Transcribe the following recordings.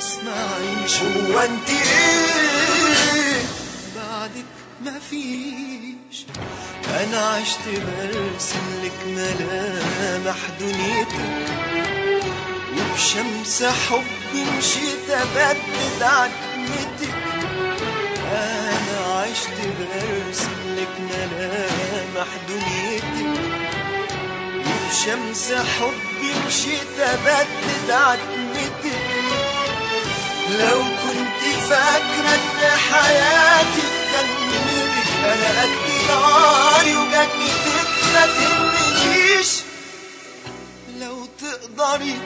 اسمعي هو أنت إيه بعدك ما فيش. أنا عشت برسم لك ملامح دنيتك. وبشمس حب مشيت أبدد عتمتك أنا عشت برسم لك ملامح دنيتك. وبشمس حب مشيت أبدد عتمتك لو كنت فاكرة ان حياتي بجنتك أنا قد ناري وجنتك ما تهمنيش لو تقدري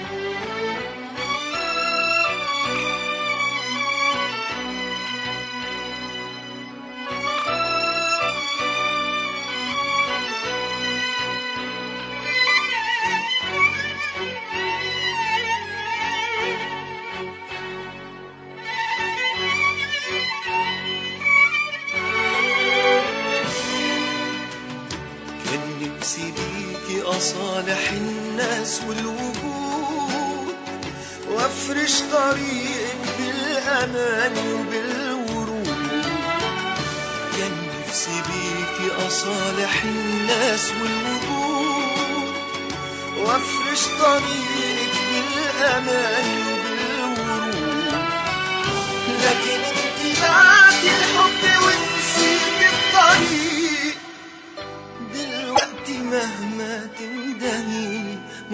كان نفسي بيكي أصالح الناس والوجود وأفرش طريقك بالأمان وبالورود. كان نفسي بيكي أصالح الناس والوجود وأفرش طريقك بالأمان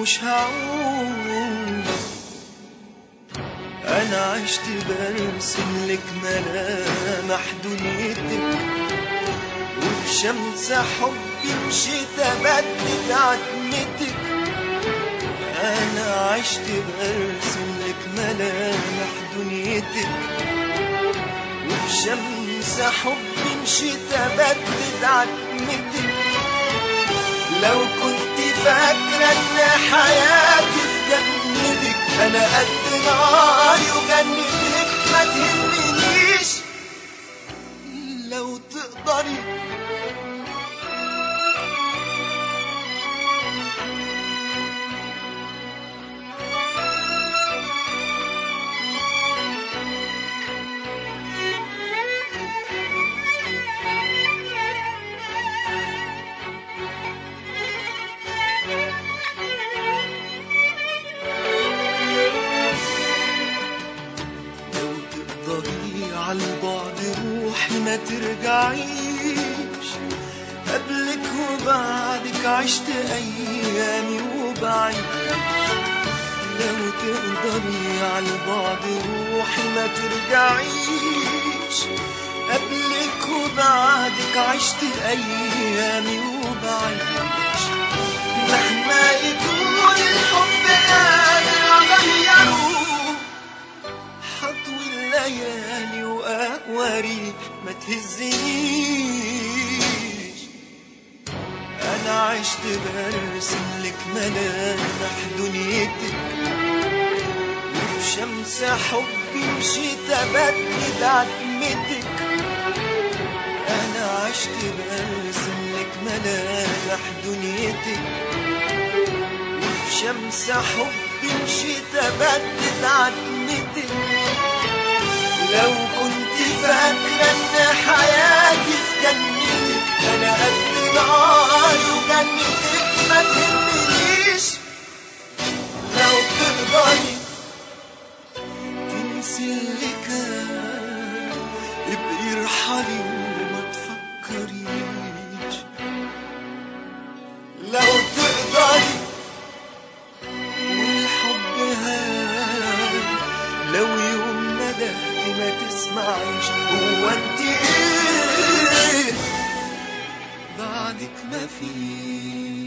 مش هعود أنا عشت برسم لك ملامح دنيتك وبشمس حبي مشيت أبدد عتمتك. أنا عشت برسم لك ملامح دنيتك وبشمس حبي مشيت أبدد عتمتك. لو كنت فاكرة أن حياتي في جنتك أنا قد ناري وجنتك ترجعيش قبلك وبعدك عشت ايامي وبعيش لو تقدري عالبعد روحي ما ترجعيش قبلك وبعدك عشت ايامي وبعيش مهما يكون الحب قادر عشت برسم لك ملامح دنيتك وبشمس حبي مشيت أبدد عتمتك أنا عشت برسم لك ملامح دنيتك وبشمس حبي مشيت أبدد عتمتك لو كنت فاكرة إن حياتي جنتك أنا قد ناري وجنتك ما ما فيش